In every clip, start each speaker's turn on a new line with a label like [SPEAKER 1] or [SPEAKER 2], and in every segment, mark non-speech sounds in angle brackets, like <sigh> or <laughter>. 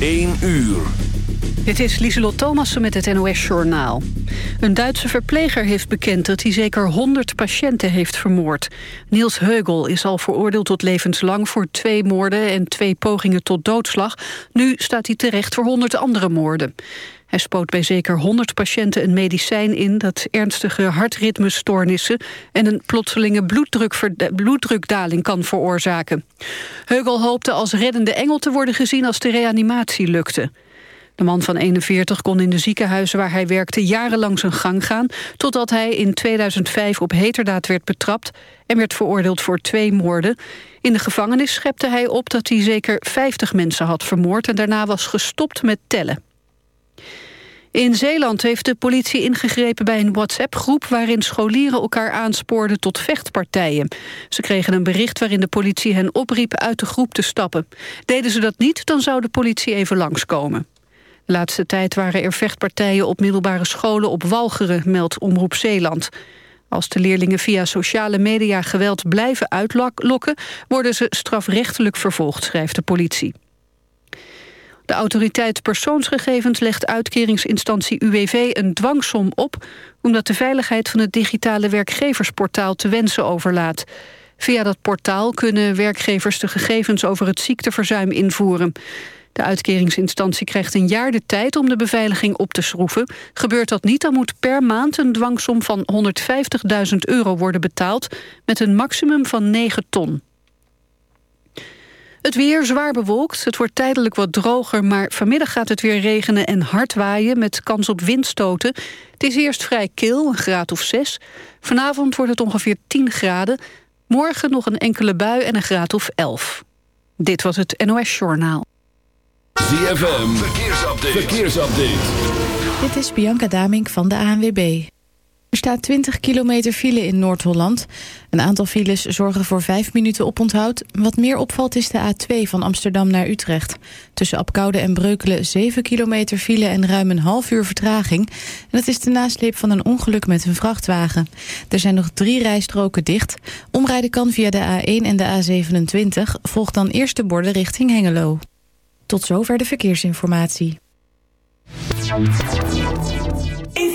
[SPEAKER 1] 1 uur.
[SPEAKER 2] Dit is Lieselot Thomassen met het NOS-journaal. Een Duitse verpleger heeft bekend dat hij zeker 100 patiënten heeft vermoord. Niels Heugel is al veroordeeld tot levenslang voor twee moorden... en twee pogingen tot doodslag. Nu staat hij terecht voor 100 andere moorden. Hij spoot bij zeker 100 patiënten een medicijn in... dat ernstige hartritmestoornissen en een plotselinge bloeddrukdaling kan veroorzaken. Heugel hoopte als reddende engel te worden gezien als de reanimatie lukte. De man van 41 kon in de ziekenhuizen waar hij werkte jarenlang zijn gang gaan... totdat hij in 2005 op heterdaad werd betrapt... en werd veroordeeld voor twee moorden. In de gevangenis schepte hij op dat hij zeker 50 mensen had vermoord... en daarna was gestopt met tellen. In Zeeland heeft de politie ingegrepen bij een WhatsApp-groep... waarin scholieren elkaar aanspoorden tot vechtpartijen. Ze kregen een bericht waarin de politie hen opriep uit de groep te stappen. Deden ze dat niet, dan zou de politie even langskomen. De laatste tijd waren er vechtpartijen op middelbare scholen op Walcheren, meldt Omroep Zeeland. Als de leerlingen via sociale media geweld blijven uitlokken... worden ze strafrechtelijk vervolgd, schrijft de politie. De autoriteit persoonsgegevens legt uitkeringsinstantie UWV een dwangsom op... omdat de veiligheid van het digitale werkgeversportaal te wensen overlaat. Via dat portaal kunnen werkgevers de gegevens over het ziekteverzuim invoeren. De uitkeringsinstantie krijgt een jaar de tijd om de beveiliging op te schroeven. Gebeurt dat niet, dan moet per maand een dwangsom van 150.000 euro worden betaald... met een maximum van 9 ton. Het weer zwaar bewolkt. Het wordt tijdelijk wat droger, maar vanmiddag gaat het weer regenen en hard waaien met kans op windstoten. Het is eerst vrij kil, een graad of 6. Vanavond wordt het ongeveer 10 graden. Morgen nog een enkele bui en een graad of 11. Dit was het NOS Journaal.
[SPEAKER 1] ZFM, verkeersupdate. verkeersupdate.
[SPEAKER 3] Dit is Bianca Damink van de ANWB. Er staat 20 kilometer file in Noord-Holland. Een aantal files zorgen voor 5 minuten oponthoud. Wat meer opvalt is de A2 van Amsterdam naar Utrecht. Tussen Apkoude en Breukelen 7 kilometer file en ruim een half uur vertraging. En dat is de nasleep van een ongeluk met een vrachtwagen. Er zijn nog drie rijstroken dicht. Omrijden kan via de A1 en de A27. Volg dan eerst de borden richting Hengelo. Tot zover de verkeersinformatie.
[SPEAKER 4] In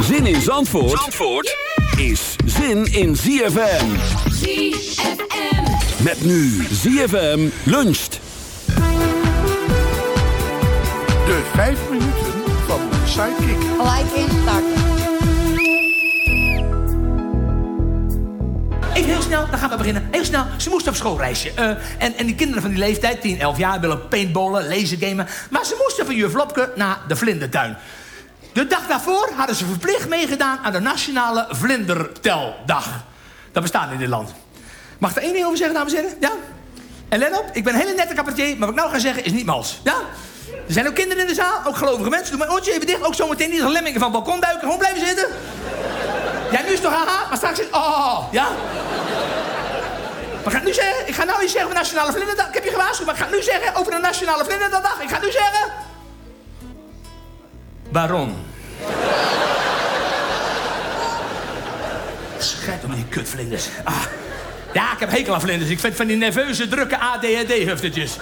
[SPEAKER 1] Zin in Zandvoort, Zandvoort is zin in ZFM.
[SPEAKER 4] ZFM.
[SPEAKER 1] Met nu ZFM luncht.
[SPEAKER 5] De vijf minuten van Sidekick.
[SPEAKER 6] Gelijk instarten.
[SPEAKER 7] Even heel snel, dan gaan we beginnen. Heel snel, ze moesten op schoolreisje. Eh, en, en die kinderen van die leeftijd, 10, 11 jaar, willen paintballen, lasergamen. Maar ze moesten van juf Lopke naar de vlindertuin. De dag daarvoor hadden ze verplicht meegedaan aan de Nationale Vlinderteldag. Dat bestaat in dit land. Mag ik er één ding over zeggen, dames en heren? Ja? En let op, ik ben een hele nette cabaretier, maar wat ik nou ga zeggen is niet mals. Ja? Er zijn ook kinderen in de zaal, ook gelovige mensen. Doe mijn oortje even dicht, ook zometeen niet als lemmingen van het balkon duiken. Gewoon blijven zitten. Ja, nu is toch haha, maar straks is het oh, ja? Maar ik nu zeggen, ik ga nou iets zeggen over de Nationale Vlinderdag. Ik heb je gewaarschuwd, maar ik ga nu zeggen over de Nationale Vlinderdag. Ik ga nu zeggen. Baron. Schijt om die kutvlinders. Ah. Ja, ik heb hekel aan vlinders. Ik vind van die nerveuze, drukke ADHD-huftetjes.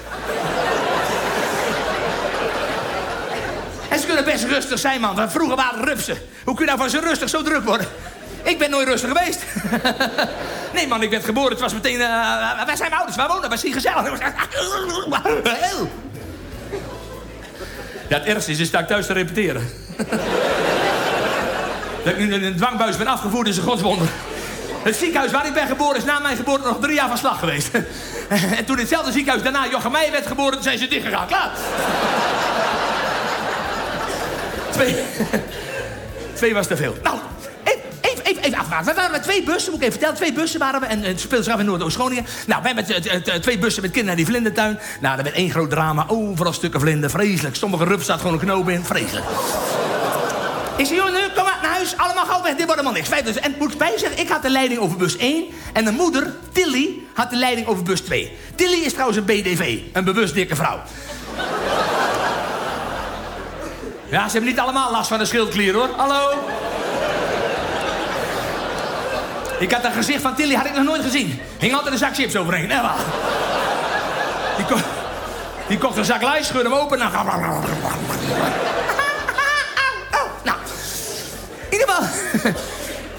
[SPEAKER 7] en ze kunnen best rustig zijn, man. Want vroeger waren rupsen. Hoe kun je nou van zo rustig zo druk worden? Ik ben nooit rustig geweest. <laughs> nee, man, ik werd geboren. Het was meteen... eh, waar zijn mijn ouders? Waar wonen? Is die gezellig? <laughs> ja, het ergste is, is ik thuis te repeteren. <laughs> dat ik nu in een dwangbuis ben afgevoerd is een godswonder. Het ziekenhuis waar ik ben geboren is na mijn geboorte nog drie jaar van slag geweest. <laughs> en toen in hetzelfde ziekenhuis daarna Jochem werd geboren, zijn ze dichtgegaan. Klaar. <laughs> Twee. Twee was te veel. Nou, even, even, afmaken. We waren met twee bussen, moet ik even vertellen. Twee bussen waren we en het speelde zich af in Noord-Oost-Groningen. Nou, wij met eh, eh, twee bussen met kinderen naar die vlindertuin. Nou, er werd één groot drama. Overal stukken vlinder. Vreselijk. Sommige rup staat gewoon een knoop in. Vreselijk. Ik zei, nu, kom maar naar huis. Allemaal gauw weg. Dit wordt helemaal niks. Dus. En moet bij zeggen, ik had de leiding over bus 1. En de moeder, Tilly, had de leiding over bus 2. Tilly is trouwens een BDV. Een bewust dikke vrouw. Ja, ze hebben niet allemaal last van een schildklier, hoor. Hallo? Ik had dat gezicht van Tilly had ik nog nooit gezien. Hing altijd een zak chips overheen. Nee, waar. Die, ko die kocht een zak lijst, scheurde hem open en dan... Nou, in ieder geval...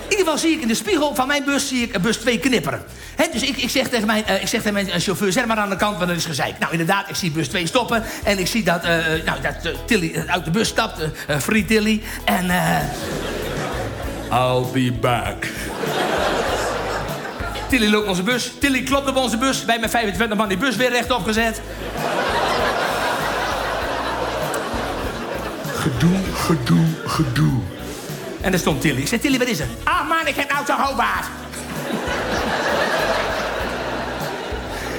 [SPEAKER 7] In ieder geval zie ik in de spiegel van mijn bus, zie ik bus 2 knipperen. Hè, dus ik, ik, zeg tegen mijn, eh, ik zeg tegen mijn eh, chauffeur, zet maar aan de kant, want dat is gezeik. Nou, inderdaad, ik zie bus 2 stoppen. En ik zie dat, eh, nou, dat Tilly uit de bus stapt. free Tilly. En. I'll be back. Tilly loopt onze bus. Tilly klopt op onze bus. Wij met 25 man die bus weer rechtop gezet.
[SPEAKER 5] Gedoe, gedoe, gedoe.
[SPEAKER 7] En daar stond Tilly. Ik zei, Tilly, wat is er? Ah, man, ik heb nou zo'n hoogbaard.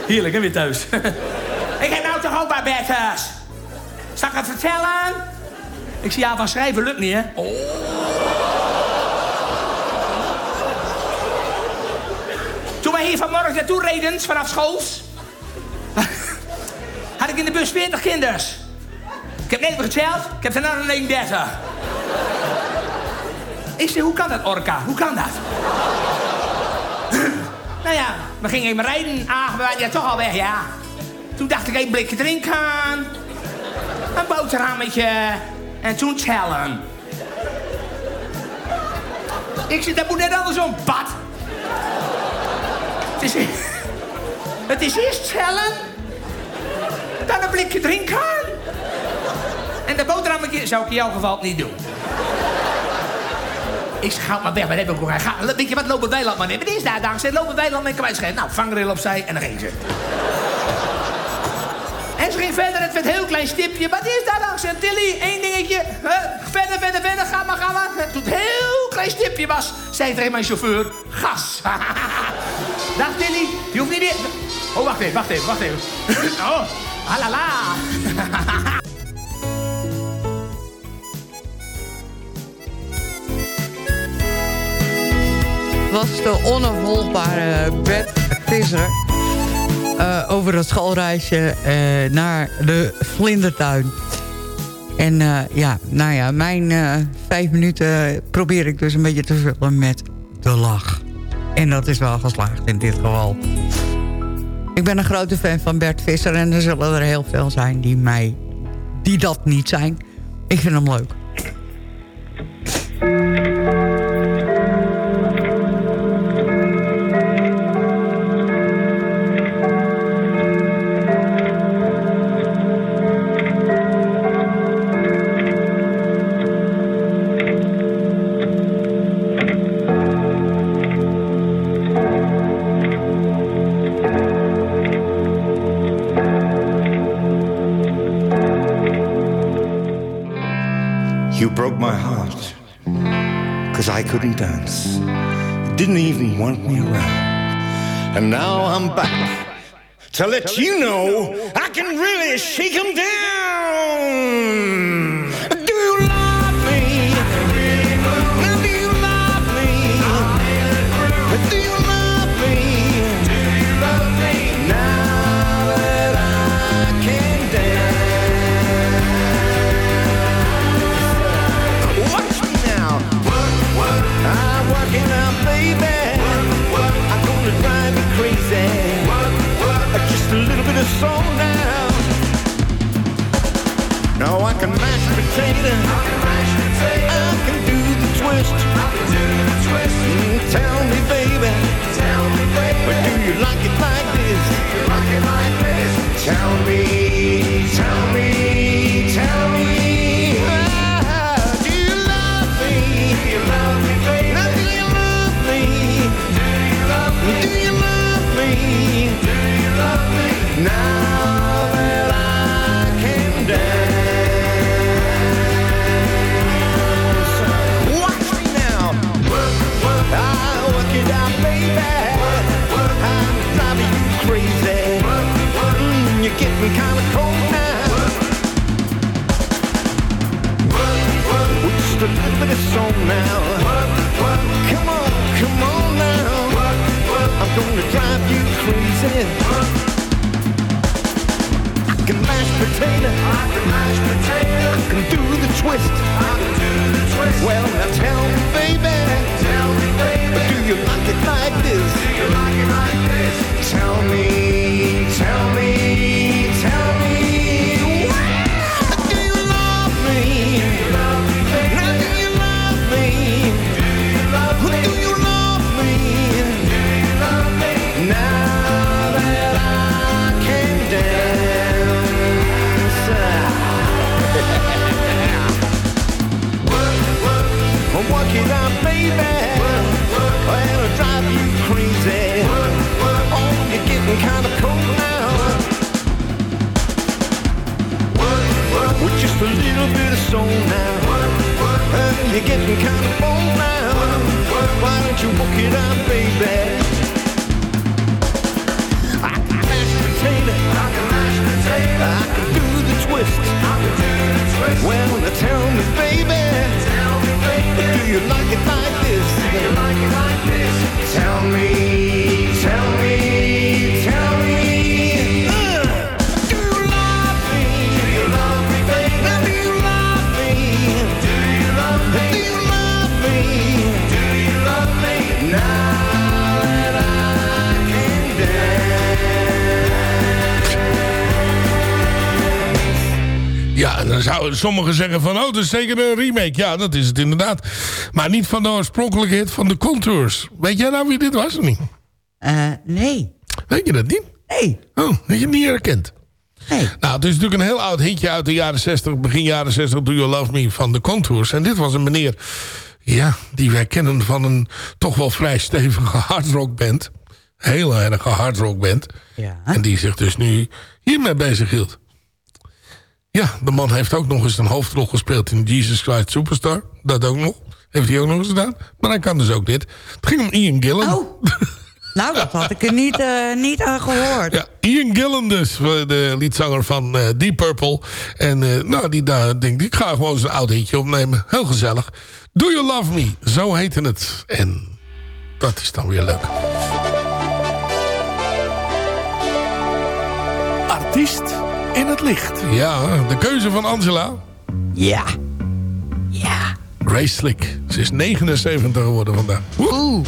[SPEAKER 7] Heerlijk, hè, weer thuis. <laughs> ik heb nou toch hoogbaard, Bertus. Zal ik het vertellen? Ik zie ja, van schrijven lukt niet, hè? Oh. Toen wij hier vanmorgen naartoe reden, vanaf schools... <laughs> had ik in de bus 40 kinders. Ik heb net geteld, ik heb er nou alleen 30. Ik zei, hoe kan dat, Orca? Hoe kan dat? <laughs> nou ja, we gingen even rijden. Ah, we waren ja toch al weg, ja. Toen dacht ik, één blikje drinken. Een boterhammetje. En toen tellen. Ik zei, dat moet net andersom, pad. Het is, het is eerst tellen. Dan een blikje drinken. En de boterhammetje zou ik in jouw geval niet doen. Ik ga maar weg, wat heb ik ook? Ga, weet je wat, lopen weiland maar nemen. Wat is daar dan? Ze lopen weiland met kwijtschijn. Nou, vangrail opzij en dan ging ze. En ze ging verder, het werd een heel klein stipje. Wat is daar dan? Zei Tilly, één dingetje. Verder, verder, verder, ga maar, ga maar. Het heel klein stipje was, zei tegen mijn chauffeur, gas. <laughs> Dag Tilly, je hoeft niet meer... Oh, wacht even, wacht even, wacht even. <laughs> oh, halala.
[SPEAKER 6] was de onafvolgbare Bert Visser... eh, over het schoolreisje eh, naar de vlindertuin. En eh, ja, nou ja, mijn eh, vijf minuten probeer ik dus een beetje te vullen met de lach. En dat is wel geslaagd in dit geval. Ik ben een grote fan van Bert Visser... en er zullen er heel veel zijn die, mij, die dat niet zijn. Ik vind hem leuk.
[SPEAKER 8] Couldn't dance. Didn't even want me around. And now I'm back to let you know I can really shake 'em down. Now I can mash potato. I can do the twist. Mm, tell me, baby. But? Do you like it like this? Tell me, tell me, tell me. On this song now? come on come on now. I'm gonna drive you crazy. I can mash. I can potato. I can do the twist. I can do the twist. Well, now tell me, baby. Tell me, baby. Do you like it like this? Do you like it like this? Tell me, tell me, Well, now tell me, kinda cold now. With just a little bit of soul now, you're getting kind of bold now. Why don't you book it out, baby. Me, baby. Do you like it like this? Do you like it like this? Tell me, tell me,
[SPEAKER 9] dan zouden sommigen zeggen van... oh, dat is zeker een remake. Ja, dat is het inderdaad. Maar niet van de oorspronkelijke hit van de Contours. Weet jij nou wie dit was of niet?
[SPEAKER 6] Eh, nee.
[SPEAKER 9] Weet je dat niet?
[SPEAKER 6] Nee.
[SPEAKER 9] Oh, dat je het niet herkend.
[SPEAKER 6] Nee.
[SPEAKER 9] Nou, het is natuurlijk een heel oud hitje uit de jaren 60, begin jaren 60, Do You Love Me van de Contours. En dit was een meneer, ja, die wij kennen van een toch wel vrij stevige hardrockband. Heel erg hardrockband.
[SPEAKER 6] Ja.
[SPEAKER 9] En die zich dus nu hiermee bezig hield. Ja, de man heeft ook nog eens een hoofdrol gespeeld in Jesus Christ Superstar. Dat ook nog. Heeft hij ook nog eens gedaan. Maar hij kan dus ook dit. Het ging om Ian Gillan.
[SPEAKER 6] Oh. Nou, dat had ik er niet, eh, niet aan gehoord.
[SPEAKER 9] Ja, Ian Gillan dus, de liedzanger van eh, Deep Purple. En eh, nou, die daar denkt, ik ga gewoon een oud hitje opnemen. Heel gezellig. Do You Love Me, zo heette het. En dat is dan weer leuk.
[SPEAKER 10] Artiest in het licht.
[SPEAKER 9] Ja, de keuze van Angela.
[SPEAKER 6] Ja. Ja.
[SPEAKER 9] Grace Slick. Ze is 79 geworden vandaag.
[SPEAKER 6] Oeh.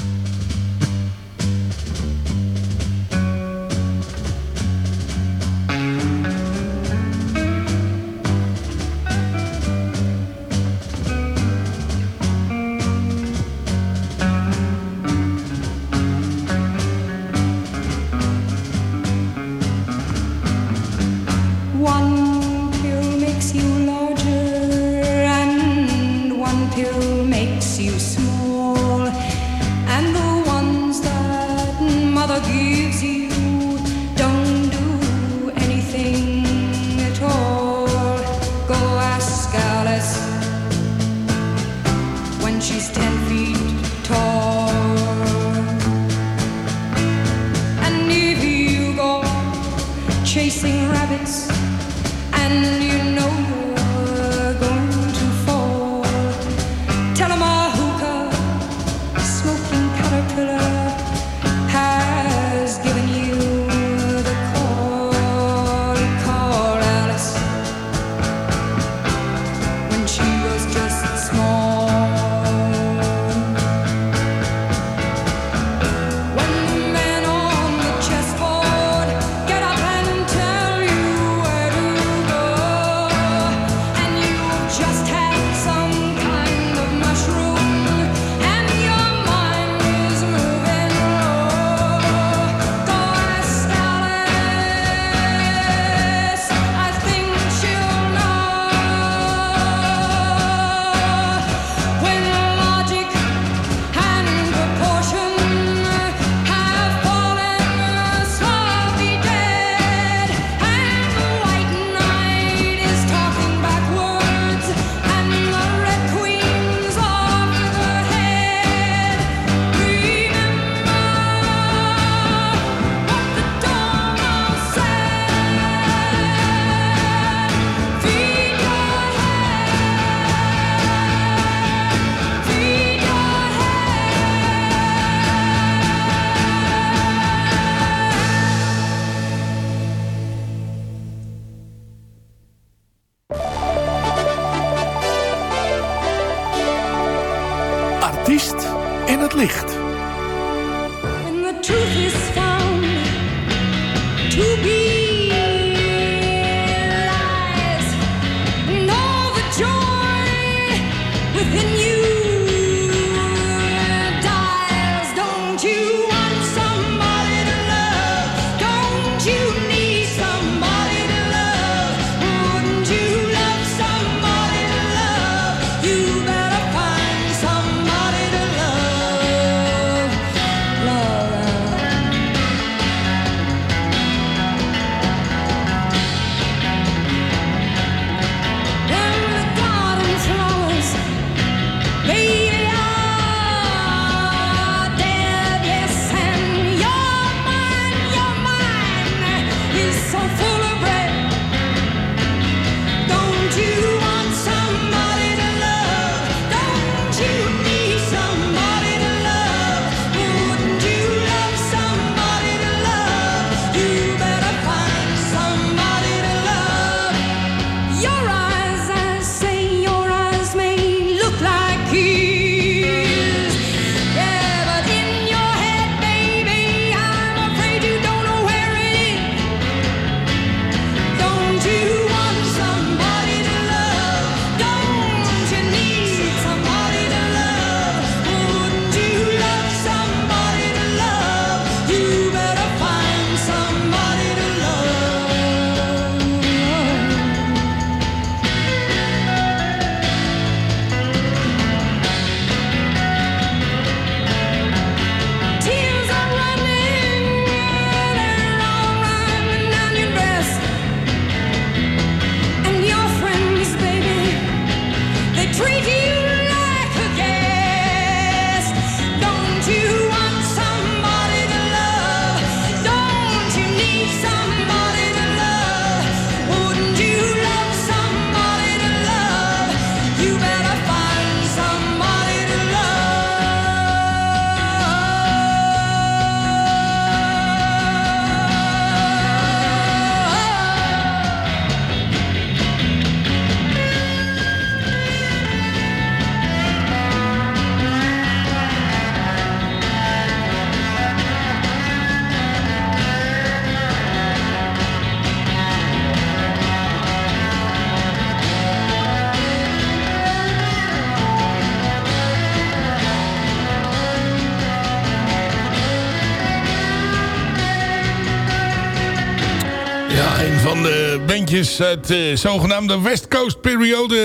[SPEAKER 9] Bandjes uit de zogenaamde West Coast periode.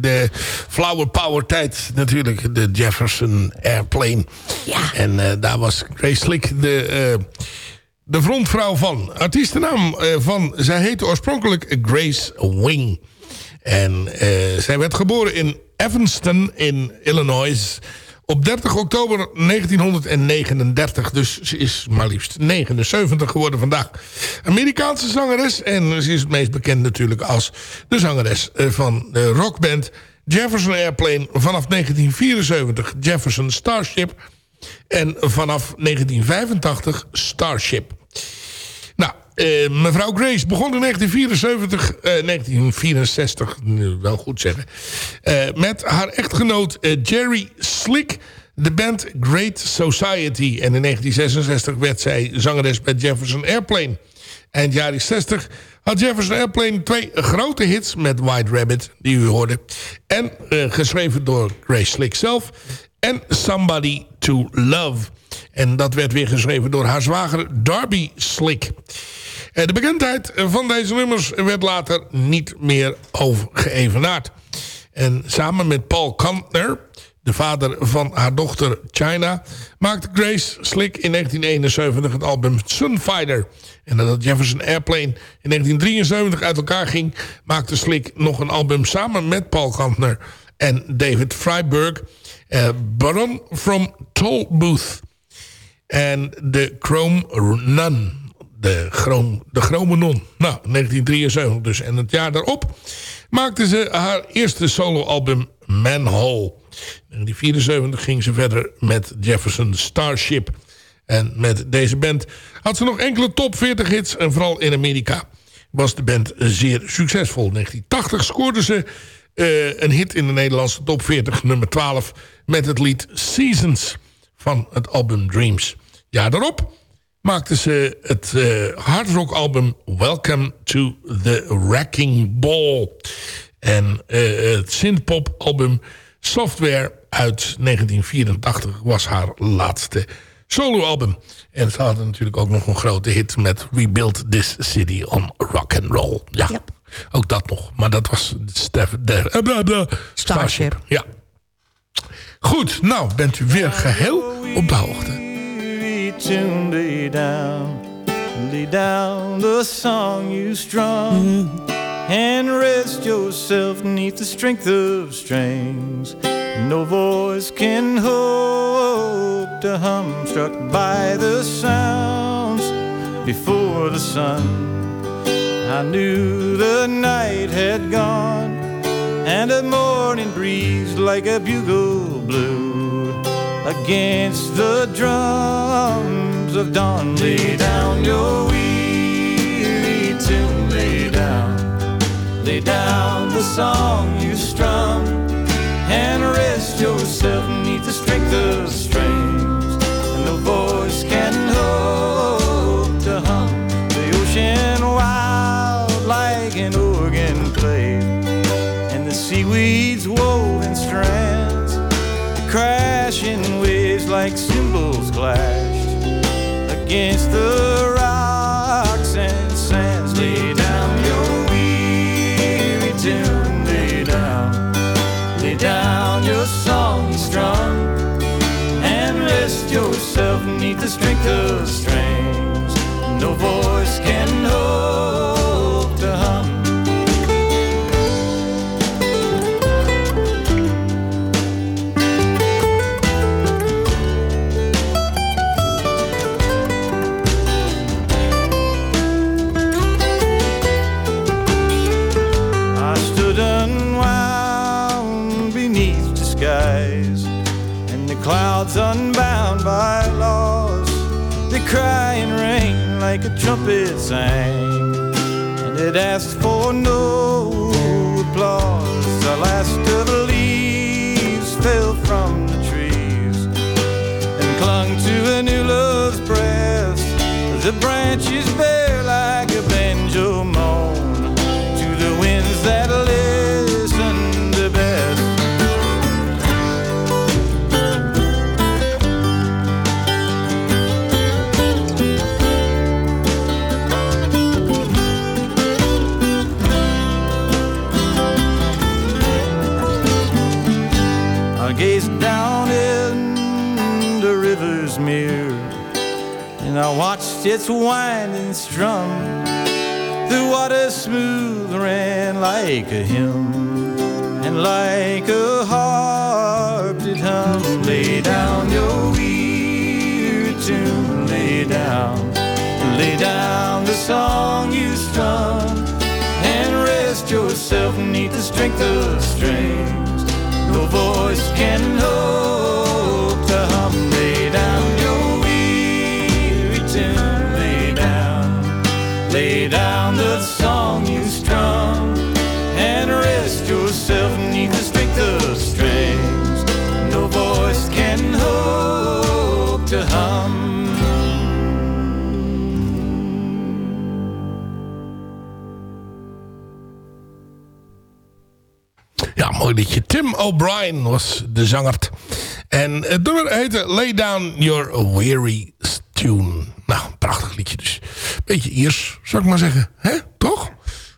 [SPEAKER 9] De Flower Power tijd natuurlijk. De Jefferson Airplane. Ja. En eh, daar was Grace Slick de, eh, de frontvrouw van. Artiestennaam eh, van, zij heette oorspronkelijk Grace Wing. En eh, zij werd geboren in Evanston in Illinois... Op 30 oktober 1939, dus ze is maar liefst 79 geworden vandaag. Amerikaanse zangeres en ze is het meest bekend natuurlijk als de zangeres eh, van de rockband Jefferson Airplane vanaf 1974 Jefferson Starship en vanaf 1985 Starship. Eh, mevrouw Grace begon in 1974, eh, 1964, nu wel goed zeggen, eh, met haar echtgenoot eh, Jerry Slick, de band Great Society. En in 1966 werd zij zangeres bij Jefferson Airplane. Eind jaren 60 had Jefferson Airplane twee grote hits met White Rabbit, die u hoorde. En geschreven door Grace Slick zelf. En Somebody to Love. En dat werd weer geschreven door haar zwager Darby Slick. Eh, De bekendheid van deze nummers werd later niet meer overgeëvenaard. En samen met Paul Kantner, de vader van haar dochter China... maakte Grace Slick in 1971 het album Sunfighter. En nadat Jefferson Airplane in 1973 uit elkaar ging... maakte Slick nog een album samen met Paul Kantner en David Freiberg... eh, Baron from Tollbooth en de Chrome Nun de, chroom, de. Nou, 1973 dus. En het jaar daarop maakte ze haar eerste soloalbum Manhole. In 1974 ging ze verder met Jefferson Starship. En met deze band had ze nog enkele top 40 hits. En vooral in Amerika was de band zeer succesvol. In 1980 scoorde ze eh, een hit in de Nederlandse top 40, nummer 12... met het lied Seasons van het album Dreams. Ja, daarop maakten ze het eh hardrock album Welcome to the Wrecking Ball. En eh, het synthpop album Software uit 1984 was haar laatste soloalbum. En ze hadden natuurlijk ook nog een grote hit met We Built This City on Rock and Roll. Ja, ook dat nog. Maar dat was Stef, de, eh, Starship. Ja. Goed, nou bent u weer geheel op de hoogte.
[SPEAKER 11] Tune lay down, lay down the song you strung, and rest yourself neath the strength of strings. No voice can hope to hum, struck by the sounds before the sun. I knew the night had gone, and the morning breeze like a bugle blew against the drums of dawn. Lay down your weary tune, lay down, lay down the song you strum, and rest yourself neath the strength of strings. Like cymbals clashed against the rocks and sands. Lay down your weary tune, lay down, lay down your song strung, and rest yourself neath the strength of strings. No voice can hope sang, and it asked for no applause. The last of the leaves fell from the trees and clung to a new love's breast. The branches and I watched its winding strum. The water smooth ran like a hymn, and like a harp did hum. Lay down your weary tune, lay down, lay down the song you strung, and rest yourself neath the strength of strings. No voice can hope
[SPEAKER 9] liedje. Tim O'Brien was de zanger. En het nummer heette Lay Down Your Weary Tune. Nou, prachtig liedje dus. Beetje Iers, zou ik maar zeggen. hè? Toch?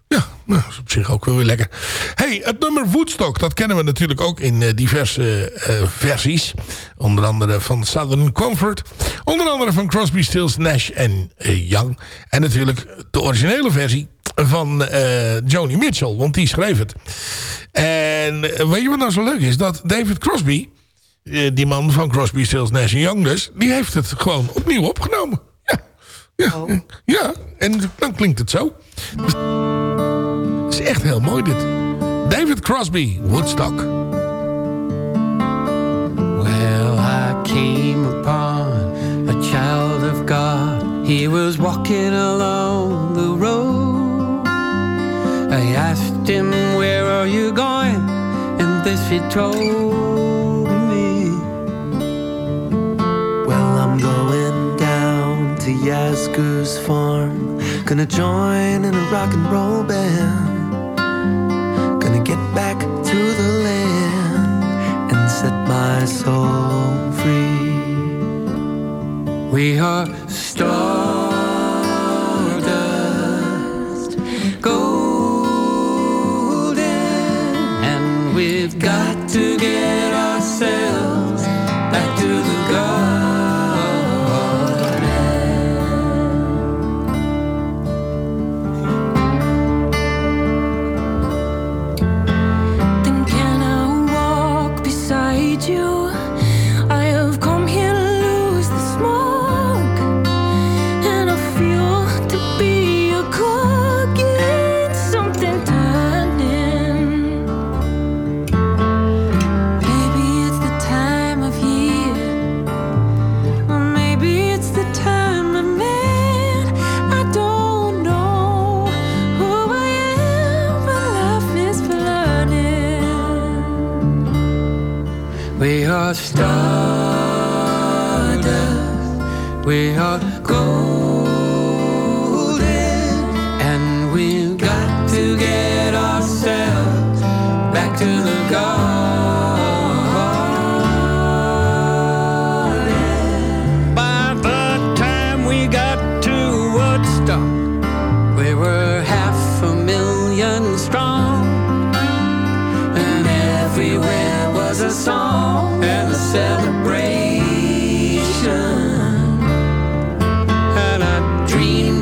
[SPEAKER 9] Ja, nou, is op zich ook wel weer lekker. hey, het nummer Woodstock, dat kennen we natuurlijk ook in eh, diverse eh, versies. Onder andere van Southern Comfort. Onder andere van Crosby, Stills, Nash en eh, Young. En natuurlijk de originele versie van eh, Joni Mitchell, want die schreef het. En eh, weet je wat nou zo leuk is? Dat David Crosby, eh, die man van Crosby, Stills, Nash Young dus... die heeft het gewoon opnieuw opgenomen. Ja, ja, ja. en dan klinkt het zo. Het is echt heel mooi dit. David Crosby, Woodstock.
[SPEAKER 12] Well, I came upon a child of God. He was walking along she told me.
[SPEAKER 13] Well, I'm going down to Yasgur's farm. Gonna join in a rock and roll band. Gonna get back to the land and set my soul free.
[SPEAKER 12] We are stardust,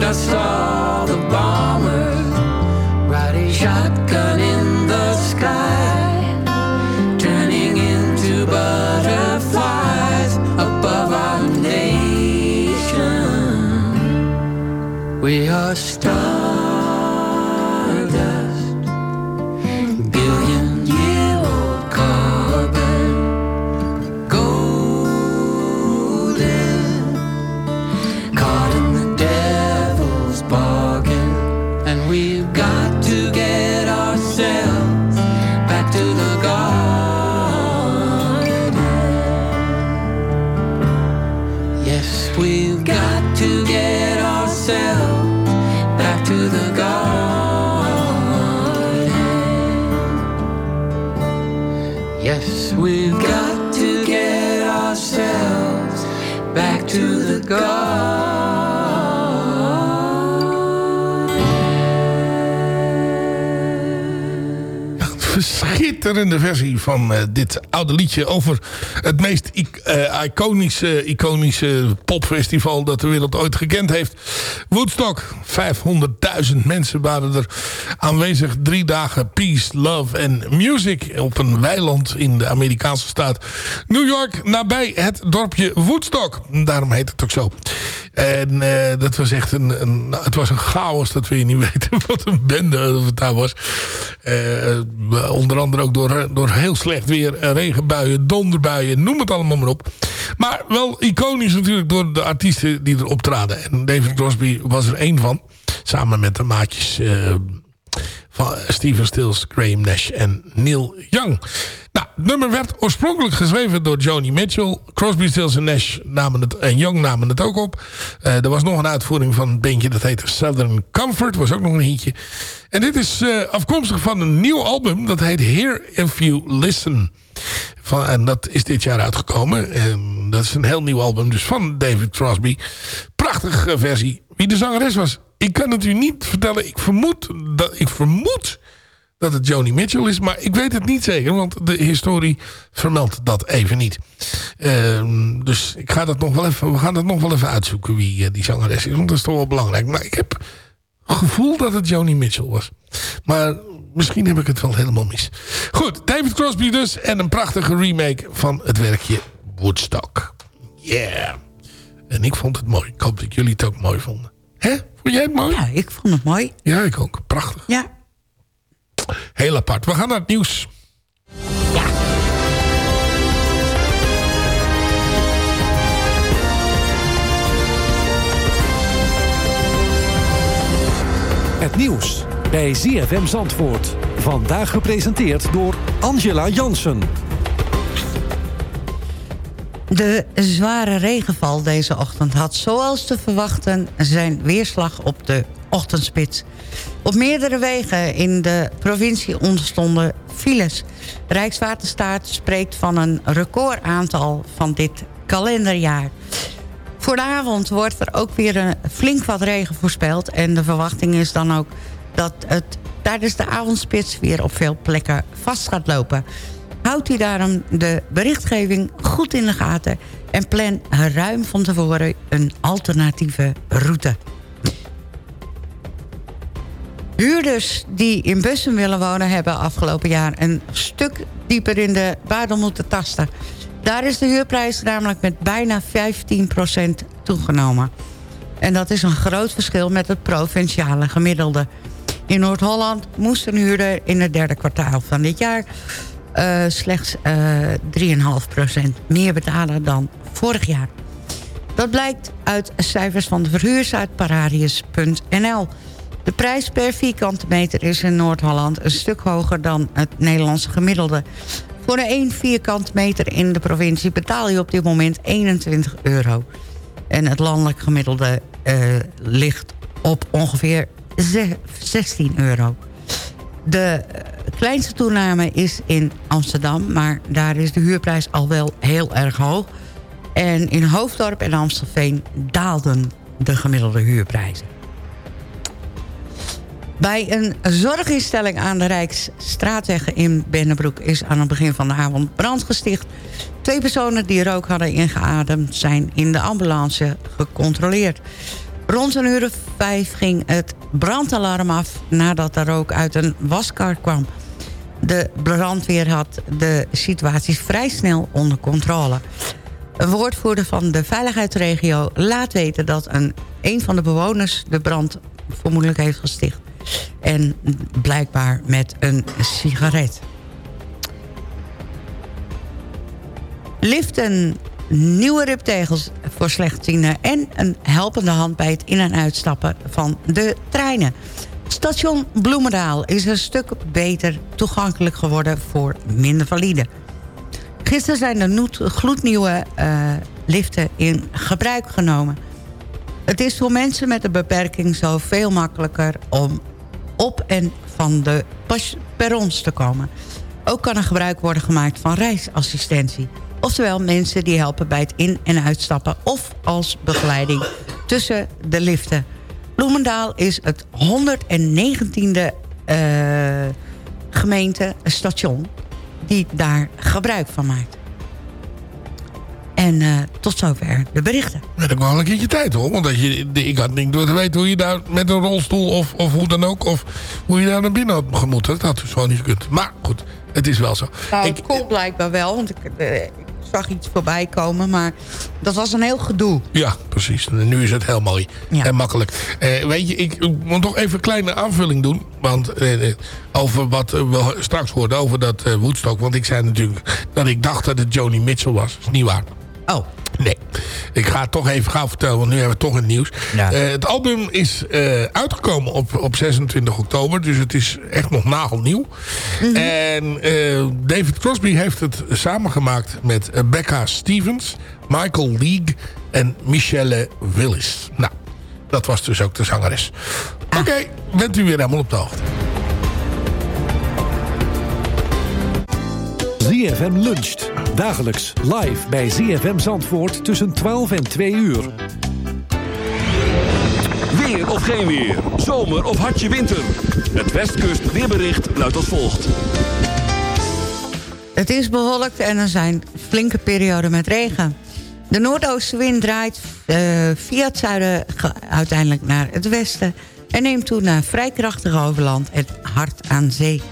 [SPEAKER 14] I
[SPEAKER 12] saw the bombers riding shotgun in the sky, turning into butterflies above our nation. We are stardust
[SPEAKER 9] Schitterende versie van eh, dit oude liedje over het meest eh, iconische, iconische popfestival dat de wereld ooit gekend heeft. Woodstock. 500.000 mensen waren er aanwezig. Drie dagen peace, love en music op een weiland in de Amerikaanse staat New York nabij het dorpje Woodstock. Daarom heet het ook zo. En eh, dat was echt een, een, nou, het was een chaos, dat wil je niet <laughs> weten. Wat een bende het daar was. Eh, onder andere ook door, door heel slecht weer. eh, Regenbuien, donderbuien, noem het allemaal maar op. Maar wel iconisch natuurlijk door de artiesten die er optraden. En David Crosby was er één van. Samen met de maatjes van Steven Stills, Graham Nash en Neil Young. Nou, het nummer werd oorspronkelijk geschreven door Joni Mitchell. Crosby, Stills en Nash namen het, en Young namen het ook op. Eh, er was nog een uitvoering van een bandje dat heette Southern Comfort. Was ook nog een hitje. En dit is eh, afkomstig van een nieuw album. Dat heet Here If You Listen. Van, en dat is dit jaar uitgekomen. En dat is een heel nieuw album dus van David Crosby. Prachtige versie. Wie de zangeres was, ik kan het u niet vertellen. Ik vermoed dat, ik vermoed dat het Joni Mitchell is. Maar ik weet het niet zeker. Want de historie vermeldt dat even niet. Ehm, dus ik ga dat nog wel even, we gaan dat nog wel even uitzoeken wie eh, die zangeres is. Want dat is toch wel belangrijk. Maar ik heb het gevoel dat het Joni Mitchell was. Maar misschien heb ik het wel helemaal mis. Goed, David Crosby dus. En een prachtige remake van het werkje Woodstock. Yeah. En ik vond het mooi. Ik hoop dat jullie het ook mooi vonden. Hè? Vond jij het mooi?
[SPEAKER 6] Ja, ik vond het mooi.
[SPEAKER 9] Ja, ik ook. Prachtig.
[SPEAKER 6] Ja.
[SPEAKER 9] Heel apart. We gaan naar het nieuws.
[SPEAKER 15] Het nieuws bij ZFM Zandvoort. Vandaag gepresenteerd door Angela Jansen.
[SPEAKER 6] De zware regenval deze ochtend had zoals te verwachten zijn weerslag op de ochtendspits. Op meerdere wegen in de provincie ontstonden files. Rijkswaterstaat spreekt van een recordaantal van dit kalenderjaar. Voor de avond wordt er ook weer een flink wat regen voorspeld... en de verwachting is dan ook dat het tijdens de avondspits... weer op veel plekken vast gaat lopen. Houdt u daarom de berichtgeving goed in de gaten... en plan ruim van tevoren een alternatieve route. Huurders die in Bussen willen wonen... hebben afgelopen jaar een stuk dieper in de buidel moeten tasten. Daar is de huurprijs namelijk met bijna 15% toegenomen. En dat is een groot verschil met het provinciale gemiddelde. In Noord-Holland moest een huurder in het derde kwartaal van dit jaar... eh, slechts eh 3,5% meer betalen dan vorig jaar. Dat blijkt uit cijfers van de verhuursite pararius.nl. De prijs per vierkante meter is in Noord-Holland een stuk hoger dan het Nederlandse gemiddelde. Voor een 1 vierkante meter in de provincie betaal je op dit moment 21 euro. En het landelijk gemiddelde eh, ligt op ongeveer ze- 16 euro. De kleinste toename is in Amsterdam, maar daar is de huurprijs al wel heel erg hoog. En in Hoofddorp en Amstelveen daalden de gemiddelde huurprijzen. Bij een zorginstelling aan de Rijksstraatweg in Bennebroek... is aan het begin van de avond brand gesticht. Twee personen die rook hadden ingeademd... zijn in de ambulance gecontroleerd. Rond een uur of vijf ging het brandalarm af... nadat er rook uit een waskar kwam. De brandweer had de situatie vrij snel onder controle. Een woordvoerder van de veiligheidsregio laat weten... dat een, een van de bewoners de brand vermoedelijk heeft gesticht. En blijkbaar met een sigaret. Liften, nieuwe riptegels voor slechtzienden... en een helpende hand bij het in- en uitstappen van de treinen. Station Bloemendaal is een stuk beter toegankelijk geworden voor minder valide. Gisteren zijn noet- gloednieuwe eh, liften in gebruik genomen. Het is voor mensen met een beperking zo veel makkelijker om op en van de perrons te komen. Ook kan er gebruik worden gemaakt van reisassistentie. Oftewel mensen die helpen bij het in- en uitstappen... of als begeleiding tussen de liften. Bloemendaal is het 119e eh, gemeente station die daar gebruik van maakt. En eh, tot zover de berichten.
[SPEAKER 9] Met ook wel een keertje tijd hoor. Want dat je, ik had niet door te weten hoe je daar met een rolstoel of, of hoe dan ook. Of hoe je daar naar binnen had gemoeten. Dat had dus gewoon niet gekund. Maar goed, het is wel zo.
[SPEAKER 6] Nou,
[SPEAKER 9] Ik-
[SPEAKER 6] het kon blijkbaar wel, want ik, eh, ik zag iets voorbij komen. Maar dat was een heel gedoe.
[SPEAKER 9] Ja, precies. En nu is het heel mooi en makkelijk. Eh, weet je, ik moet toch even een kleine aanvulling doen. Want over wat we straks hoorden over dat Woodstock. Want ik zei natuurlijk dat ik dacht dat het Joni Mitchell was. Dat is niet waar.
[SPEAKER 6] Oh.
[SPEAKER 9] Nee. Ik ga het toch even gauw vertellen, want nu hebben we toch het nieuws. Eh, het album is eh, uitgekomen op, op 26 oktober. Dus het is echt nog nagelnieuw. En eh, David Crosby heeft het samengemaakt met Becca Stevens, Michael League en Michelle Willis. Nou, dat was dus ook de zangeres. Oké, bent u weer helemaal op de hoogte.
[SPEAKER 15] ZFM luncht. Dagelijks live bij ZFM Zandvoort tussen 12 en 2 uur.
[SPEAKER 1] Weer of geen weer. Zomer of hartje winter. Het Westkust weerbericht luidt als volgt.
[SPEAKER 6] Het is bewolkt en er zijn flinke perioden met regen. De noordoostenwind draait eh, via het zuiden uiteindelijk naar het westen... en neemt toe naar vrij krachtig overland en hard aan zee.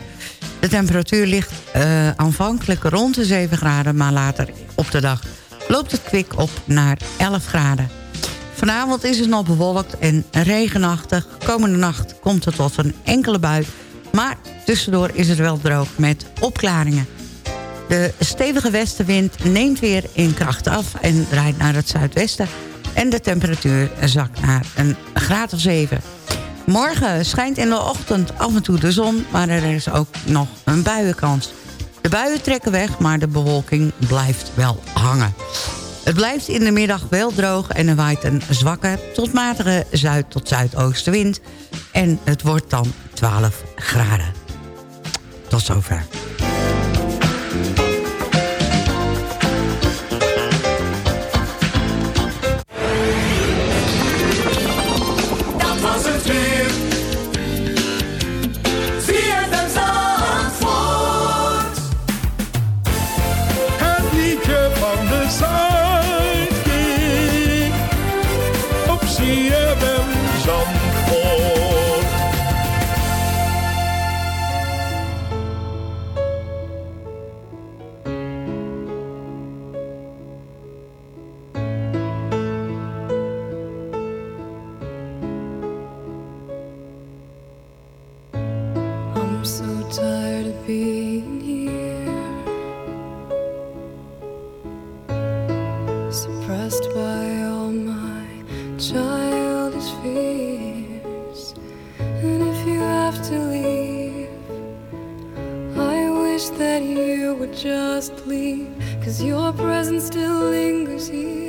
[SPEAKER 6] De temperatuur ligt eh, aanvankelijk rond de 7 graden... maar later op de dag loopt het kwik op naar 11 graden. Vanavond is het nog bewolkt en regenachtig. Komende nacht komt het tot een enkele bui. Maar tussendoor is het wel droog met opklaringen. De stevige westenwind neemt weer in kracht af en draait naar het zuidwesten. En de temperatuur zakt naar een graad of 7. Morgen schijnt in de ochtend af en toe de zon, maar er is ook nog een buienkans. De buien trekken weg, maar de bewolking blijft wel hangen. Het blijft in de middag wel droog en er waait een zwakke tot matige zuid- tot zuidoostenwind. En het wordt dan 12 graden. Tot zover.
[SPEAKER 16] wish that you would just leave, cause your presence still lingers here.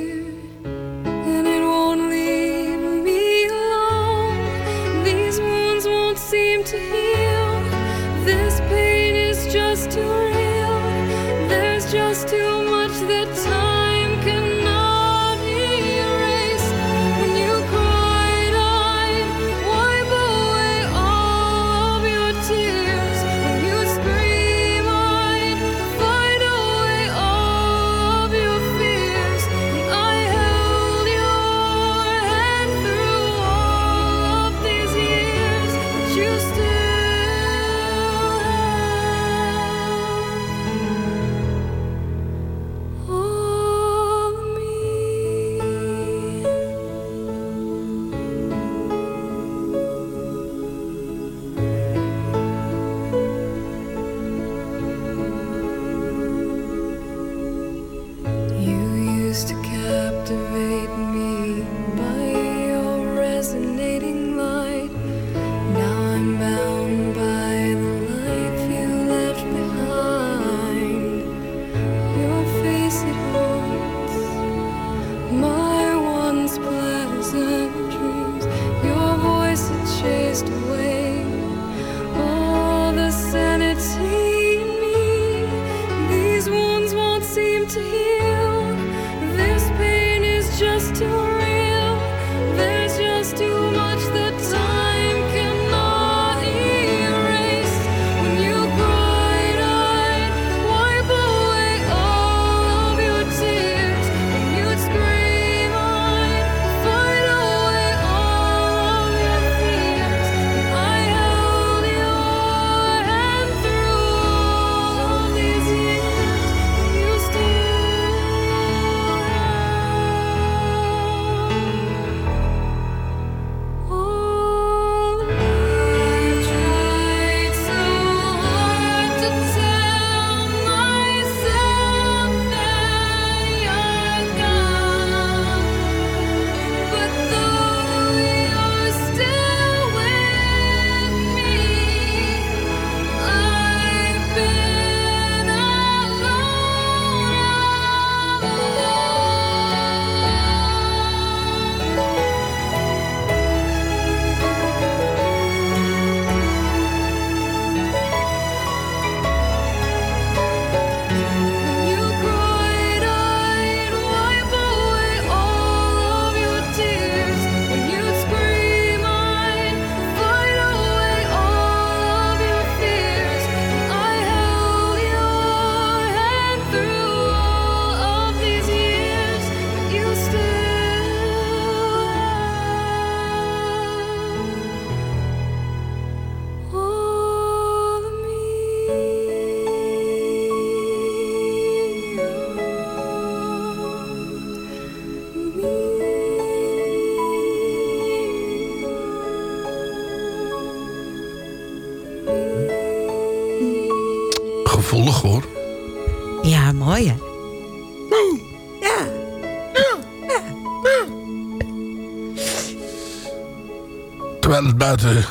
[SPEAKER 9] Buiten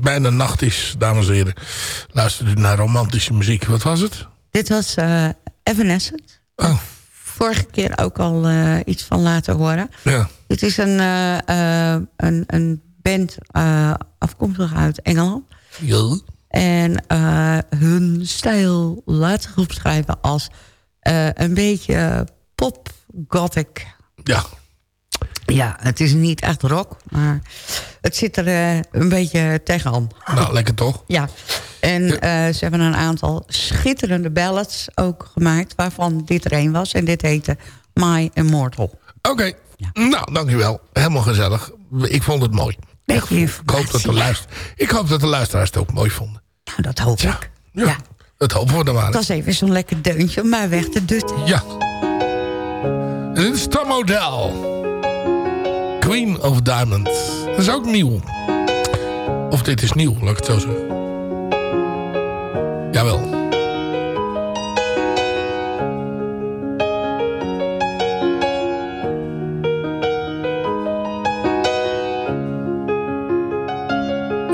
[SPEAKER 9] bijna nacht is, dames en heren. Luistert u naar romantische muziek. Wat was het?
[SPEAKER 6] Dit was eh Evanescence.
[SPEAKER 9] Oh.
[SPEAKER 6] Vorige keer ook al eh, iets van laten horen.
[SPEAKER 9] Ja.
[SPEAKER 6] Het is een, eh, een, een band afkomstig uit Engeland.
[SPEAKER 9] Ja.
[SPEAKER 6] En hun stijl laat zich opschrijven als een beetje pop-gothic.
[SPEAKER 9] Ja.
[SPEAKER 6] Ja, het is niet echt rock, maar het zit er eh, een beetje tegenaan.
[SPEAKER 9] Nou, lekker toch?
[SPEAKER 6] Ja, en eh, ze hebben een aantal schitterende ballads ook gemaakt... waarvan dit er een was. En dit heette My Immortal.
[SPEAKER 9] Oké, nou, dankjewel. Helemaal gezellig. Ik vond het mooi.
[SPEAKER 6] Beetje
[SPEAKER 9] Ik hoop, dat de luister... ik hoop dat de luisteraars het ook mooi vonden.
[SPEAKER 6] Nou, dat hoop ik.
[SPEAKER 9] Ja, dat hopen we dan maar.
[SPEAKER 6] Het was even zo'n lekker deuntje om maar weg te dutten.
[SPEAKER 9] Ja. En dit is Tom O'Dell. Queen of Diamonds. Dat is ook nieuw. Of dit is nieuw, laat ik het zo zeggen. Jawel.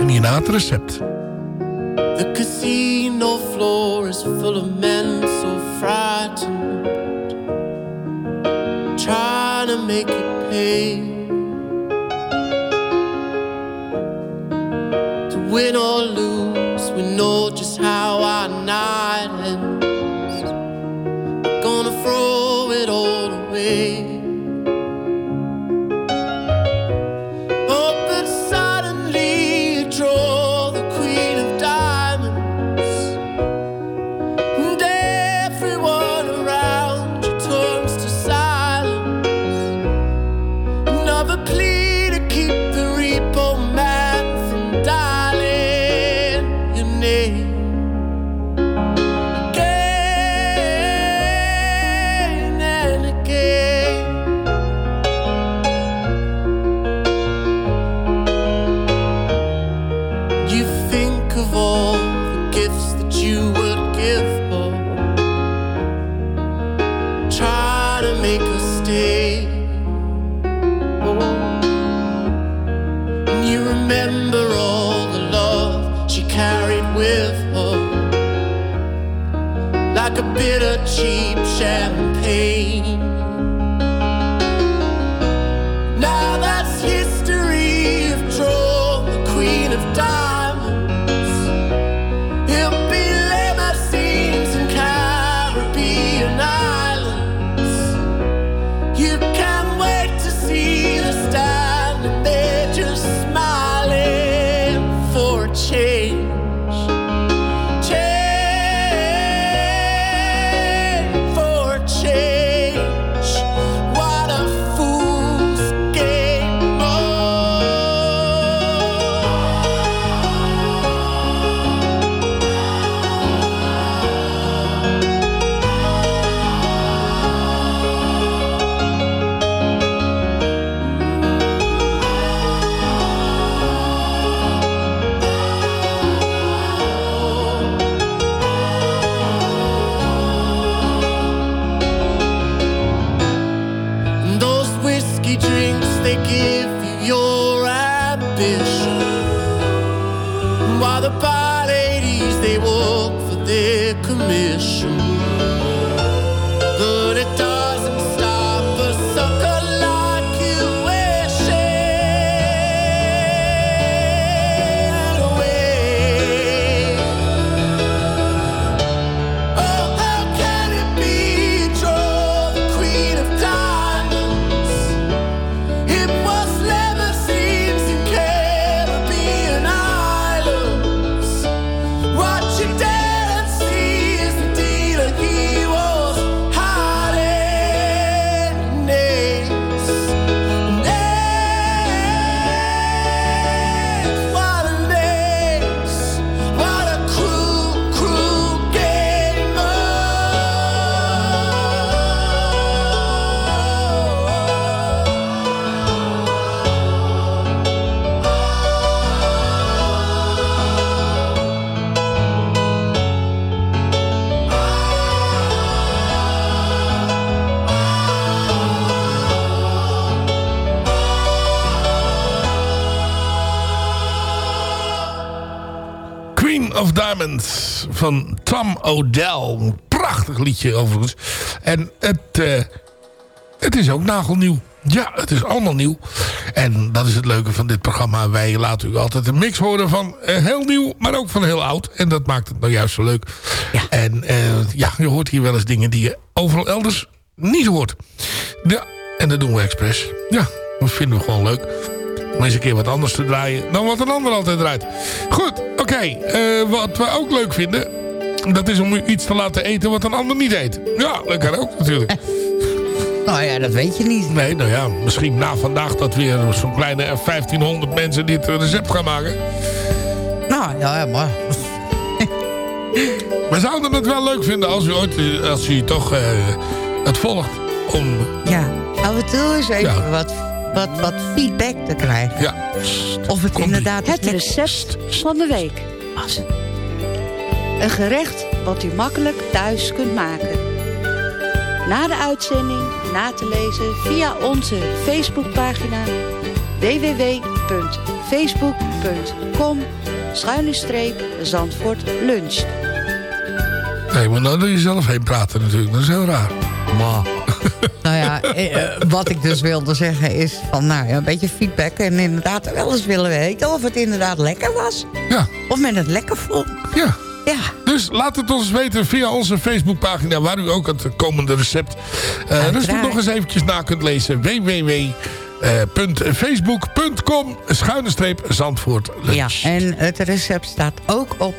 [SPEAKER 9] En hierna het recept.
[SPEAKER 17] The casino floor is full of men so frightened, win or lose, we know just how our night ends. We're gonna throw it all away. Oh, commission.
[SPEAKER 9] Van Tom O'Dell. Prachtig liedje overigens. En het, eh, het is ook nagelnieuw. Ja, het is allemaal nieuw. En dat is het leuke van dit programma. Wij laten u altijd een mix horen van eh, heel nieuw, maar ook van heel oud. En dat maakt het nou juist zo leuk. En eh, ja, je hoort hier wel eens dingen die je overal elders niet hoort. Ja, en dat doen we expres. Ja, dat vinden we gewoon leuk. Om eens een keer wat anders te draaien dan wat een ander altijd draait. Goed, oké. eh, wat we ook leuk vinden... dat is om u iets te laten eten wat een ander niet eet. Ja, dat kan ook natuurlijk. <laughs>
[SPEAKER 6] Nou ja, dat weet je niet.
[SPEAKER 9] Nee, nou ja, misschien na vandaag dat weer zo'n kleine 1500 mensen dit recept gaan maken.
[SPEAKER 6] Nou ja, maar... <laughs>
[SPEAKER 9] We zouden het wel leuk vinden als u, ooit, als u toch eh, het volgt om...
[SPEAKER 6] Ja, af en toe eens even
[SPEAKER 9] Ja.
[SPEAKER 6] wat, wat, wat feedback te krijgen.
[SPEAKER 9] Ja.
[SPEAKER 6] Of het inderdaad...
[SPEAKER 18] Het recept van de week. Een gerecht wat u makkelijk thuis kunt maken. Na de uitzending na te lezen via onze Facebookpagina www.facebook.com schuine Zandvoort Lunch.
[SPEAKER 9] Nee, maar nou door jezelf heen praten natuurlijk. Dat is heel raar.
[SPEAKER 6] Maar... nou ja, eh, eh, wat ik dus wilde zeggen is van, nou ja, een beetje feedback. En inderdaad wel eens willen weten of het inderdaad lekker was.
[SPEAKER 9] Ja.
[SPEAKER 6] Of men het lekker vond.
[SPEAKER 9] Ja.
[SPEAKER 6] Ja.
[SPEAKER 9] Dus laat het ons weten via onze Facebookpagina... waar u ook het komende recept eh rustig nog eens eventjes na kunt lezen. www.facebook.com schuine streep Zandvoort.
[SPEAKER 6] Ja, en het recept staat ook op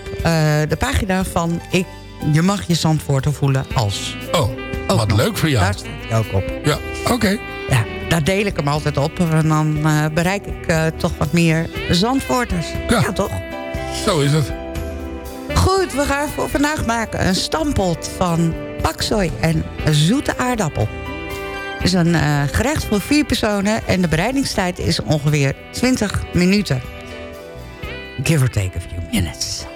[SPEAKER 6] de pagina van ik, Je mag je Zandvoorten voelen als.
[SPEAKER 9] Oh, wat leuk voor jou.
[SPEAKER 6] Daar staat hij ook op.
[SPEAKER 9] Ja, oké.
[SPEAKER 6] Ja, daar deel ik hem altijd op. En dan eh, bereik ik eh, toch wat meer Zandvoorters. Ja. toch?
[SPEAKER 9] Zo is het.
[SPEAKER 6] Goed, we gaan voor vandaag maken een stampot van paksoi en zoete aardappel. Het is een eh, gerecht voor vier personen en de bereidingstijd is ongeveer 20 minuten. Give or take a few minutes.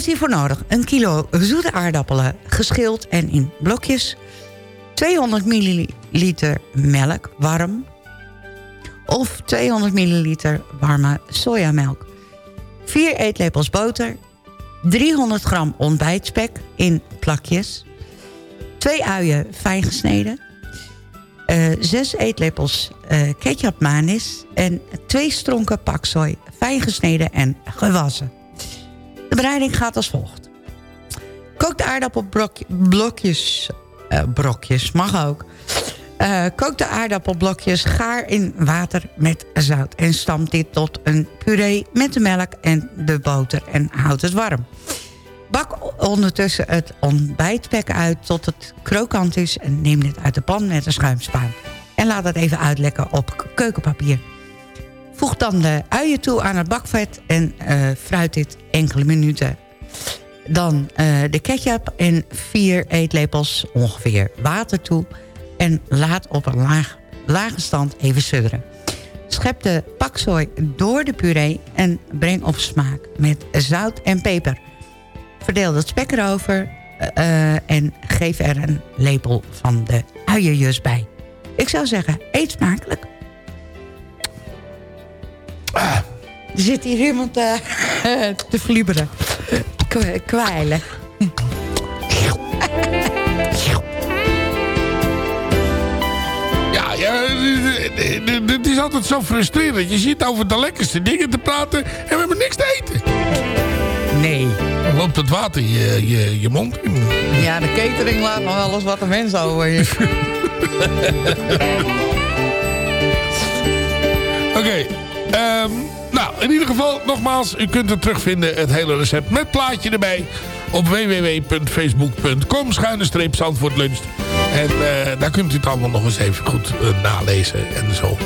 [SPEAKER 6] Heeft hiervoor nodig een kilo zoete aardappelen, geschild en in blokjes. 200 milliliter melk, warm. Of 200 milliliter warme sojamelk. 4 eetlepels boter. 300 gram ontbijtspek in plakjes. 2 uien fijn gesneden. eh 6 eetlepels eh, ketchup manis. En 2 stronken paksoi fijn gesneden en gewassen. De bereiding gaat als volgt. Kook de aardappelblokjes... eh, brokjes, mag ook. Eh, kook de aardappelblokjes gaar in water met zout... en stamp dit tot een puree met de melk en de boter en houd het warm. Bak ondertussen het ontbijtspek uit tot het krokant is... en neem dit uit de pan met een schuimspaan. En laat het even uitlekken op keukenpapier. Voeg dan de uien toe aan het bakvet en eh, fruit dit enkele minuten. Dan eh, de ketchup en vier eetlepels ongeveer water toe... en laat op een laag, lage stand even sudderen. Schep de paksoi door de puree en breng op smaak met zout en peper. Verdeel het spek erover eh, en geef er een lepel van de uienjus bij. Ik zou zeggen, eet smakelijk. Er zit hier iemand te flibberen. Kwa- Kwijlen.
[SPEAKER 9] Ja, ja het is altijd zo frustrerend. Je zit over de lekkerste dingen te praten en we hebben niks te eten.
[SPEAKER 6] Nee.
[SPEAKER 9] Dan loopt het water je, je, je mond in.
[SPEAKER 6] Ja, de catering laat nog wel eens wat de mensen over.
[SPEAKER 9] Oké, <laughs> ehm, nou in ieder geval nogmaals, u kunt het terugvinden, het hele recept met plaatje erbij op www.facebook.com schuine streep Zandvoort Lunch. En eh, daar kunt u het allemaal nog eens even goed eh, nalezen en zo.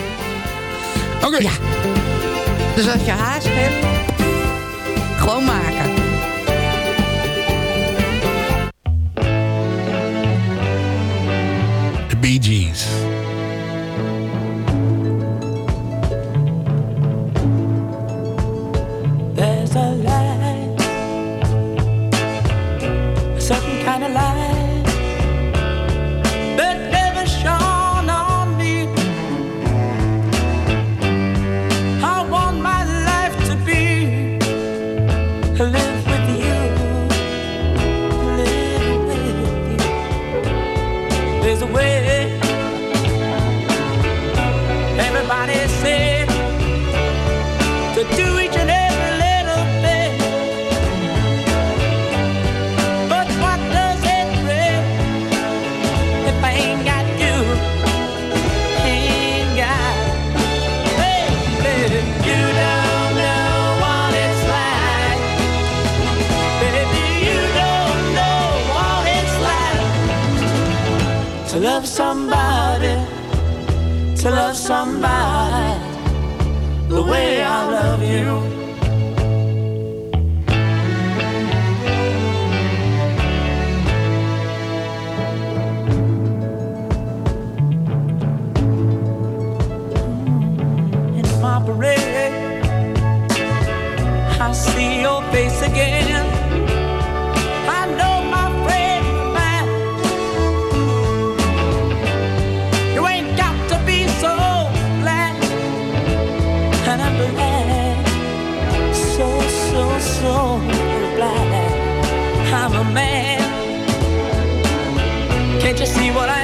[SPEAKER 9] Oké.
[SPEAKER 6] Dus als je haast hebt, gewoon maken.
[SPEAKER 9] De Bee Gees.
[SPEAKER 4] black. I'm a man. Can't you see what I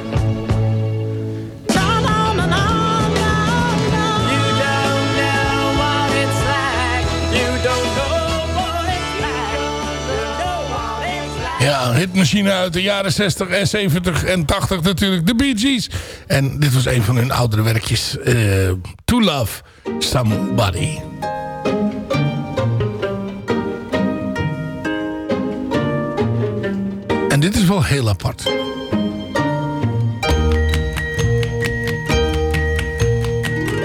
[SPEAKER 9] Hitmachine uit de jaren 60 en 70 en 80 natuurlijk. De Bee Gees. En dit was een van hun oudere werkjes. Eh, to Love Somebody. En dit is wel heel apart.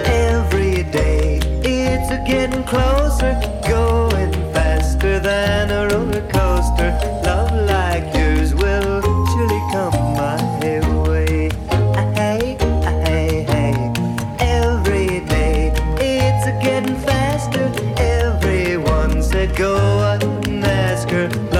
[SPEAKER 13] Every day it's getting closer, faster than a roller coaster. Love like yours will surely come my way. Hey, hey, hey. Every day it's a getting faster. Everyone said go out and ask her.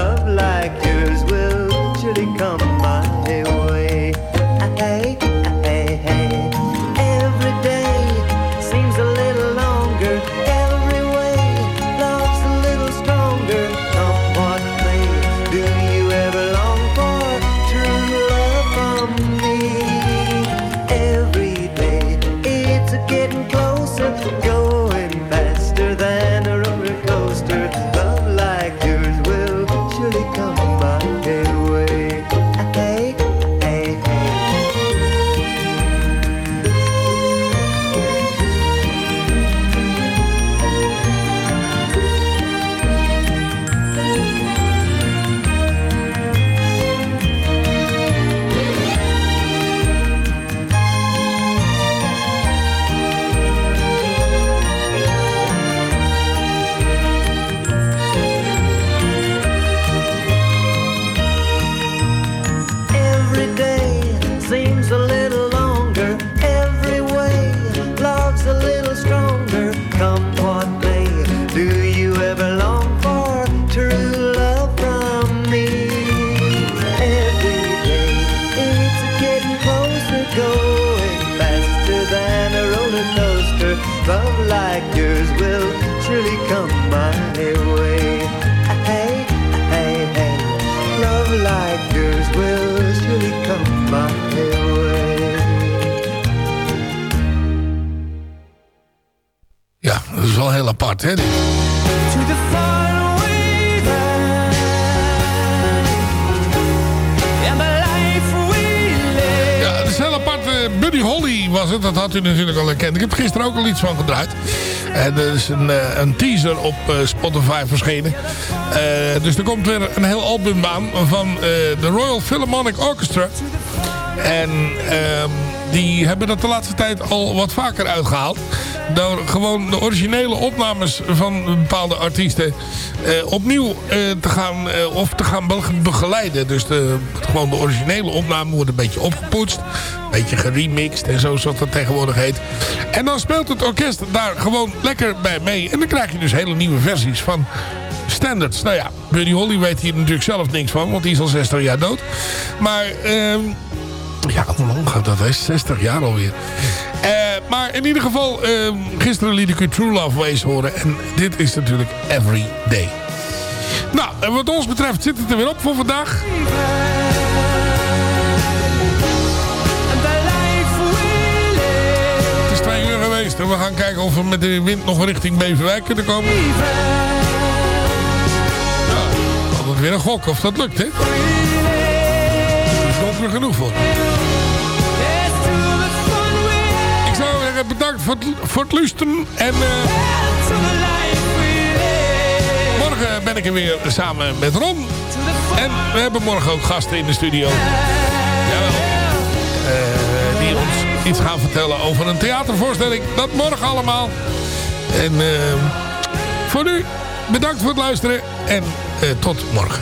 [SPEAKER 9] Buddy Holly was het. Dat had u natuurlijk al herkend. Ik heb gisteren ook al iets van gedraaid. En er is een, eh, een teaser op eh, Spotify verschenen. Eh, dus er komt weer een heel album aan van de Royal Philharmonic Orchestra. En... Ehm, die hebben dat de laatste tijd al wat vaker uitgehaald. Door gewoon de originele opnames van bepaalde artiesten eh, opnieuw eh, te gaan eh, of te gaan be- begeleiden. Dus de, gewoon de originele opname wordt een beetje opgepoetst. Een beetje geremixed en zo zoals dat tegenwoordig heet. En dan speelt het orkest daar gewoon lekker bij mee. En dan krijg je dus hele nieuwe versies van standards. Nou ja, Buddy Holly weet hier natuurlijk zelf niks van, want die is al 60 jaar dood. Maar ehm, ja, hoe lang gaat dat? Hij is 60 jaar alweer. Eh, maar in ieder geval, ehm, gisteren liet ik u True Love Ways horen. En dit is natuurlijk Every Day. Nou, en wat ons betreft zit het er weer op voor vandaag. Het is twee uur geweest en we gaan kijken of we met de wind nog richting Beverwijk kunnen komen. Ja, altijd weer een gok of dat lukt, hè? Er is donker genoeg voor. Voor het luisteren. En eh, morgen ben ik er weer samen met Ron. En we hebben morgen ook gasten in de studio. Jawel. Eh, die ons iets gaan vertellen over een theatervoorstelling. Dat morgen allemaal. En eh, voor nu, bedankt voor het luisteren. En tot morgen.